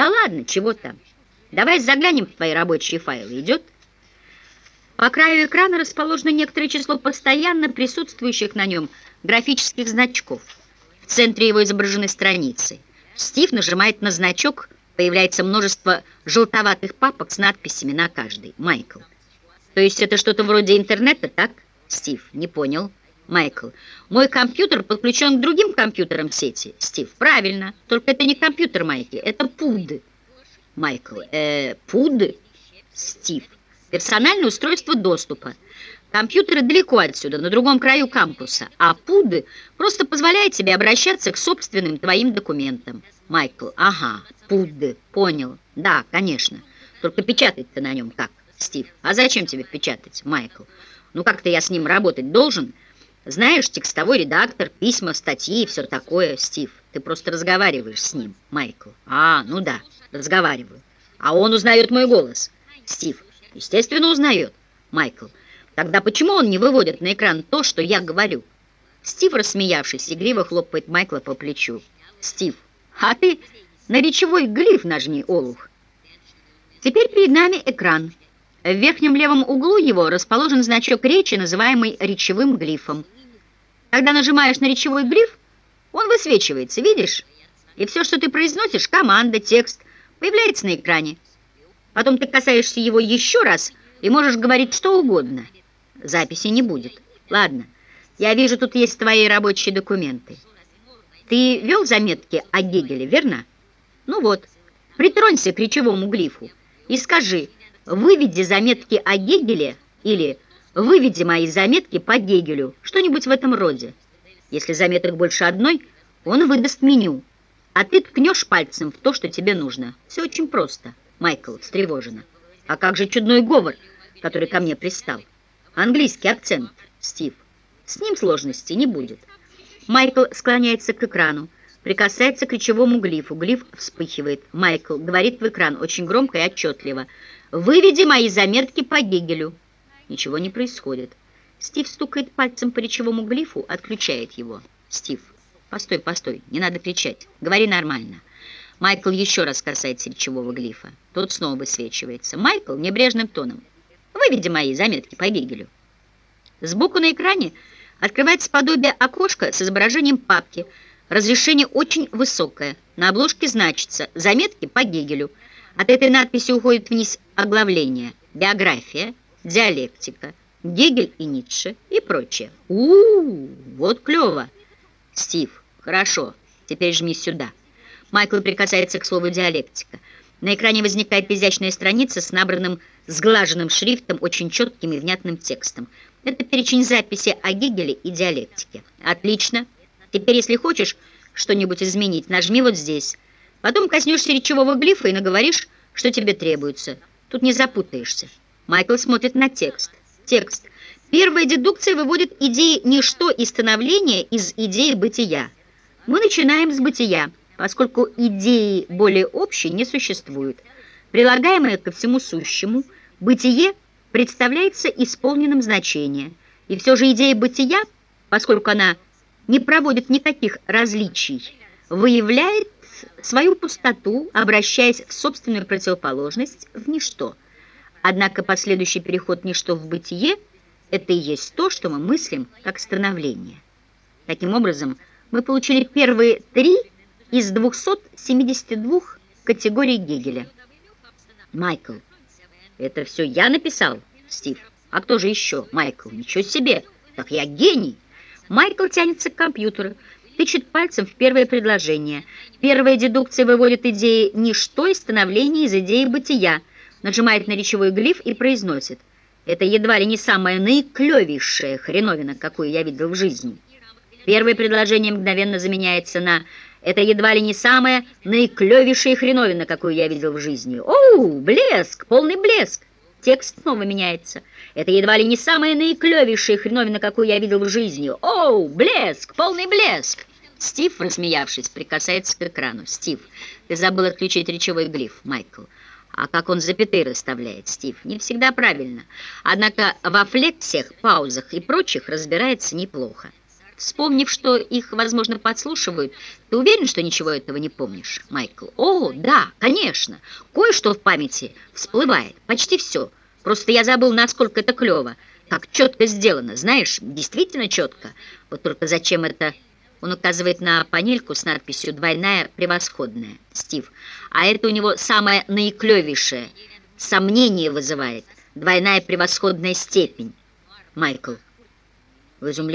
Да ладно, чего там. Давай заглянем в твои рабочие файлы. Идет? По краю экрана расположено некоторое число постоянно присутствующих на нем графических значков. В центре его изображены страницы. Стив нажимает на значок, появляется множество желтоватых папок с надписями на каждой. Майкл. То есть это что-то вроде интернета, так? Стив. Не понял. Майкл. Мой компьютер подключен к другим компьютерам сети. Стив. Правильно. Только это не компьютер, Майки, это пуд. Майкл. Э, пуд? Стив. Персональное устройство доступа. Компьютеры далеко отсюда, на другом краю кампуса, а ПУД просто позволяет тебе обращаться к собственным твоим документам. Майкл, ага, ПУД, понял. Да, конечно. Только печатать-то на нем как, Стив? А зачем тебе печатать, Майкл? Ну как-то я с ним работать должен. Знаешь, текстовой редактор, письма, статьи и все такое, Стив. Ты просто разговариваешь с ним, Майкл. А, ну да, разговариваю. А он узнает мой голос. Стив, естественно, узнает. Майкл, Тогда почему он не выводит на экран то, что я говорю? Стив, рассмеявшись, игриво хлопает Майкла по плечу. Стив, а ты на речевой глиф нажми, Олух. Теперь перед нами экран. В верхнем левом углу его расположен значок речи, называемый речевым глифом. Когда нажимаешь на речевой глиф, он высвечивается, видишь? И все, что ты произносишь, команда, текст, появляется на экране. Потом ты касаешься его еще раз и можешь говорить что угодно – Записи не будет. Ладно, я вижу, тут есть твои рабочие документы. Ты вел заметки о Гегеле, верно? Ну вот, притронься к речевому глифу и скажи, выведи заметки о Гегеле или выведи мои заметки по Гегелю, что-нибудь в этом роде. Если заметок больше одной, он выдаст меню, а ты ткнешь пальцем в то, что тебе нужно. Все очень просто. Майкл встревоженно. А как же чудной говор, который ко мне пристал? Английский акцент, Стив. С ним сложности не будет. Майкл склоняется к экрану, прикасается к речевому глифу. Глиф вспыхивает. Майкл говорит в экран очень громко и отчетливо. «Выведи мои заметки по Гегелю». Ничего не происходит. Стив стукает пальцем по речевому глифу, отключает его. Стив, постой, постой, не надо кричать. Говори нормально. Майкл еще раз касается речевого глифа. Тот снова высвечивается. Майкл небрежным тоном. Выведи мои заметки по Гегелю. Сбоку на экране открывается подобие окошка с изображением папки. Разрешение очень высокое. На обложке значится «Заметки по Гегелю». От этой надписи уходит вниз оглавление «Биография», «Диалектика», «Гегель и Ницше» и прочее. у у, -у вот клево. Стив, хорошо, теперь жми сюда. Майкл прикасается к слову «диалектика». На экране возникает изящная страница с набранным сглаженным шрифтом, очень четким и внятным текстом. Это перечень записи о Гегеле и диалектике. Отлично. Теперь, если хочешь что-нибудь изменить, нажми вот здесь. Потом коснешься речевого глифа и наговоришь, что тебе требуется. Тут не запутаешься. Майкл смотрит на текст. Текст. Первая дедукция выводит идеи «ничто» и становление из идеи бытия. Мы начинаем с бытия, поскольку идеи более общей не существуют. Прилагаемое ко всему сущему – Бытие представляется исполненным значения, и все же идея бытия, поскольку она не проводит никаких различий, выявляет свою пустоту, обращаясь в собственную противоположность в ничто. Однако последующий переход ничто в бытие – это и есть то, что мы мыслим как становление. Таким образом, мы получили первые три из 272 категорий Гегеля. Майкл – это все я написал, Стив. А кто же еще? Майкл. Ничего себе. Так я гений. Майкл тянется к компьютеру, тычет пальцем в первое предложение. Первая дедукция выводит идеи «ничто» и становление из идеи бытия. Нажимает на речевой глиф и произносит. Это едва ли не самая наиклевейшая хреновина, какую я видел в жизни. Первое предложение мгновенно заменяется на это едва ли не самая наиклевейшая хреновина, какую я видел в жизни. Оу, блеск, полный блеск. Текст снова меняется. Это едва ли не самая наиклевейшая хреновина, какую я видел в жизни. Оу, блеск, полный блеск. Стив, рассмеявшись, прикасается к экрану. Стив, ты забыл отключить речевой глиф, Майкл. А как он запятые расставляет, Стив, не всегда правильно. Однако во флексиях, паузах и прочих разбирается неплохо. Вспомнив, что их, возможно, подслушивают, ты уверен, что ничего этого не помнишь, Майкл? О, да, конечно. Кое-что в памяти всплывает. Почти все. Просто я забыл, насколько это клево. Как четко сделано. Знаешь, действительно четко. Вот только зачем это... Он указывает на панельку с надписью «Двойная превосходная». Стив. А это у него самое наиклевейшее. Сомнение вызывает. Двойная превосходная степень. Майкл. В изумлении.